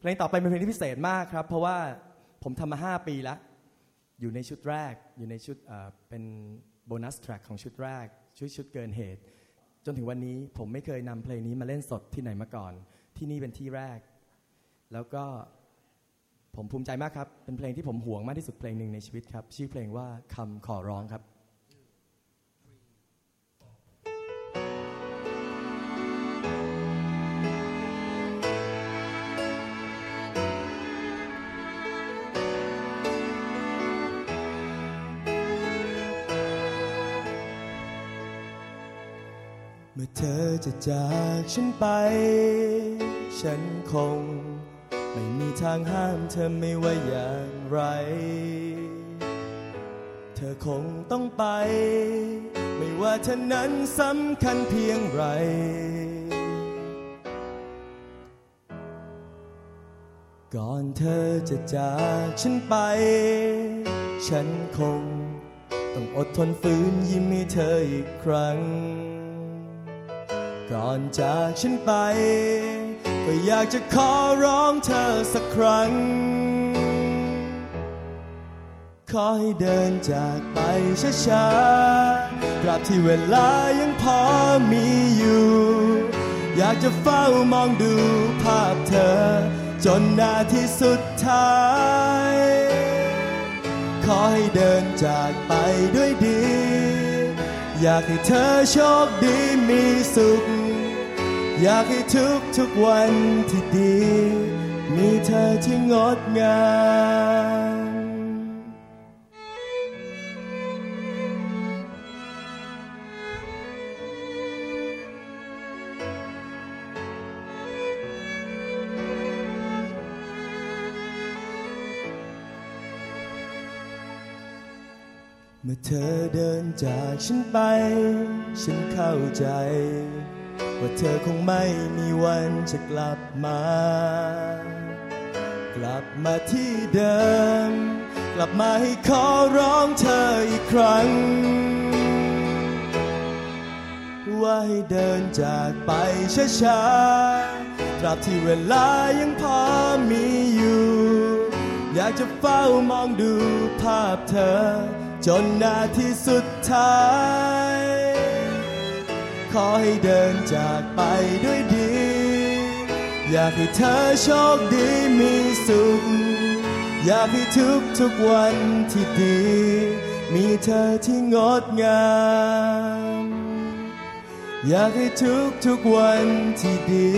เพลงต่อไปเป็นเพลงที่พิเศษมากครับ เพราะว่าผมทำมา5ปีแล้ว อยู่ในชุดแรก อยู่ในชุดเป็นโบนัสแทร็กของชุดแรก ชุดชุดเกินเหตุ จนถึงวันนี้ผมไม่เคยนำเพลงนี้มาเล่นสดที่ไหนมาก่อน ที่นี่เป็นที่แรก แล้วก็ผมภูมิใจมากครับ เป็นเพลงที่ผมหวงมากที่สุดเพลงหนึ่งในชีวิตครับ ชื่อเพลงว่าคำขอร้องครับ มื่อเธอจะจากฉันไป ฉันคง ไม่มีทางห้ามเธอไม่ว่าอย่างไร เธอคงต้องไป ไม่ว่าเธอนั้นสำคัญเพียงไรก่อนเธอจะจากฉันไป ฉันคง ต้องอดทนฝืนยิ้มให้เธออีกครั้ง ก่อนจากฉันไป ก็อยากจะขอร้องเธอสักครั้ง ขอให้เดินจากไปช้าๆตราบที่เวลายังพอมีอยู่ อยากจะเฝ้ามองดูภาพเธอ จนนาทีสุดท้าย ขอให้เดินจากไปด้วยดี อยากให้เธอโชคดีมีสุข อยากให้ทุกทุกวันที่ดี มีเธอที่งดงาม มื่อเธอเดินจากฉันไป ฉันเข้าใจ ว่าเธอคงไม่มีวันจะกลับมา กลับมาที่เดิม กลับมาให้ขอร้องเธออีกครั้ง ว่าให้เดินจากไปช้าๆตราบที่เวลายังพอมีอยู่ อยากจะเฝ้ามองดูภาพเธอ จนนาทีสุดท้าย ขอให้เดินจากไปด้วยดี อยากให้เธอโชคดีมีสุข อยากให้ทุกทุกวันที่ดี มีเธอที่งดงาม อยากให้ทุกทุกวันที่ดี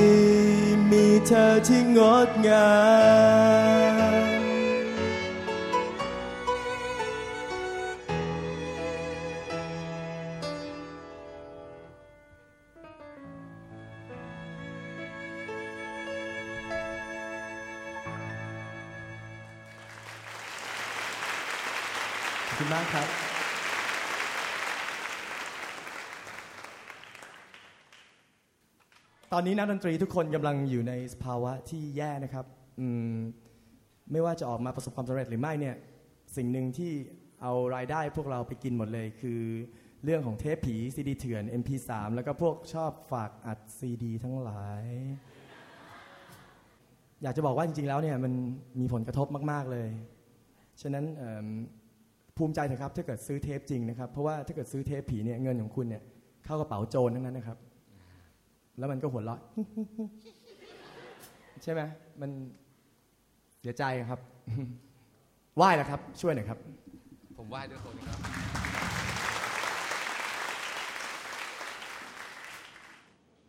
มีเธอที่งดงาม คุณมากครับ ตอนนี้นักดนตรีทุกคนกำลังอยู่ในสภาวะที่แย่นะครับอมไม่ว่าจะออกมาประสบความสำเร็จหรือไม่เนี่ย สิ่งหนึ่งที่เอารายได้พวกเราไปกินหมดเลยคือเรื่องของเทปผีซีดีเถื่อน MP3 แล้วก็พวกชอบฝากอัดซีดีทั้งหลาย อยากจะบอกว่าจริงๆแล้วเนี่ยมันมีผลกระทบมาก ๆเลย ฉะนั้นอ ภูมิใจเถอะครับถ้าเกิดซื้อเทปจริงนะครับ เพราะว่าถ้าเกิดซื้อเทปผีเนี่ยเงินของคุณเนี่ยเข้ากระเป๋าโจรทั้งนั้นนะครับ แล้วมันก็หัวเราะใช่ไหมมันเสียใจครับไหว้แล้วครับ ช่วยหน่อยครับ ผมไหว้ด้วยคนครับ